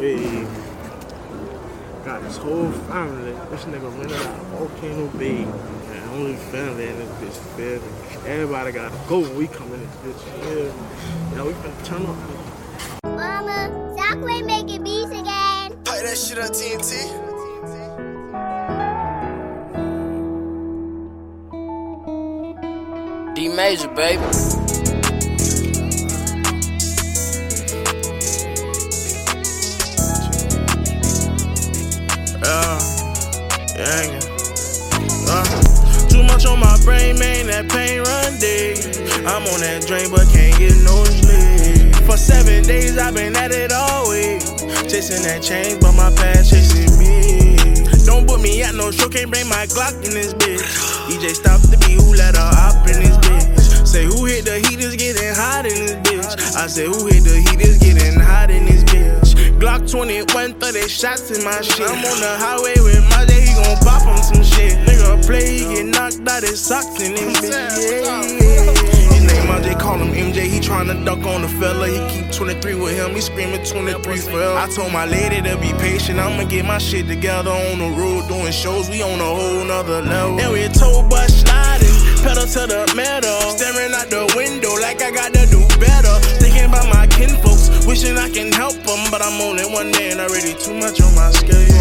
Hey. Got his whole family. This nigga rented out of Volcano Bay. And only family in this bitch, feel? Everybody gotta go when we come in this bitch, yeah. Now we finna turn up. Mama, Zachary making beats again. Pipe that shit on TNT. D major, baby. Uh, too much on my brain, man, that pain run deep. I'm on that drain, but can't get no sleep. For seven days, I've been at it all week. Chasing that change, but my past chasing me. Don't put me at no show, can't bring my Glock in this bitch. DJ stop the beat, who let her up in this bitch? Say who hit the heat is getting hot in this bitch. I say who hit the heat is getting hot in this bitch. Glock 21, 30 shots in my shit. I'm on the highway with Nigga play, get knocked out his socks in this bitch. Yeah, MJ, call him MJ. He tryna duck on the fella. He keep 23 with him. He screaming 23 forever. I told my lady to be patient. I'ma get my shit together on the road doing shows. We on a whole nother level. And we told bus sliding, pedal to the metal. Staring out the window like I got to do better. Thinking about my kinfolks, wishing I can help them, but I'm only one man already. Too much on my schedule.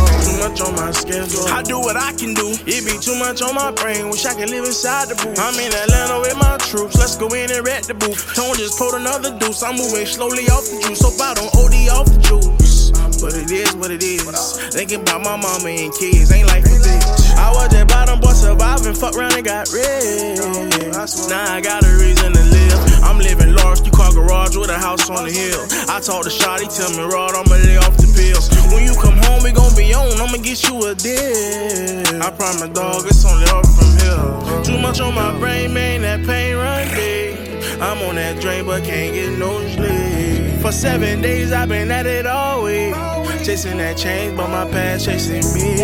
Much on my schedule. I do what I can do. It be too much on my brain. Wish I could live inside the booth. I'm in Atlanta with my troops. Let's go in and wreck the booth. Tone just pulled another deuce. I'm moving slowly off the juice. Hope I don't OD off the juice. But it is what it is. Thinking about my mama and kids ain't like bitch. I was at bottom, but surviving. Fuck around and got rich. Now I got get you a deal. I promise, dog, it's only up from here. Too much on my brain, man, that pain run deep. I'm on that drain, but can't get no sleep. For seven days, I've been at it all week. Chasing that change, but my past chasing me.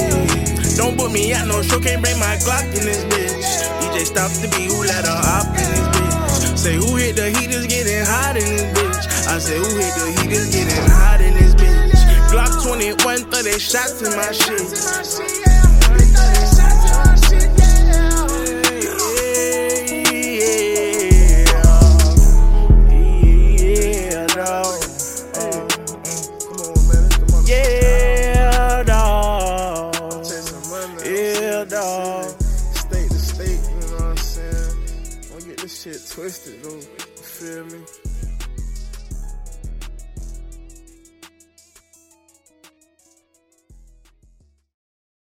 Don't put me at no show, can't bring my Glock in this bitch. DJ stop the beat, who let her hop in this bitch? Say who hit the heat is getting hot in this bitch. I say who hit the heat is getting hot in this bitch. Glock 21, 30 shots in my shit. Yeah, dog. Yeah, dog. Yeah, dog. State to state, you know what I'm saying? Don't get this shit twisted, though. You feel me?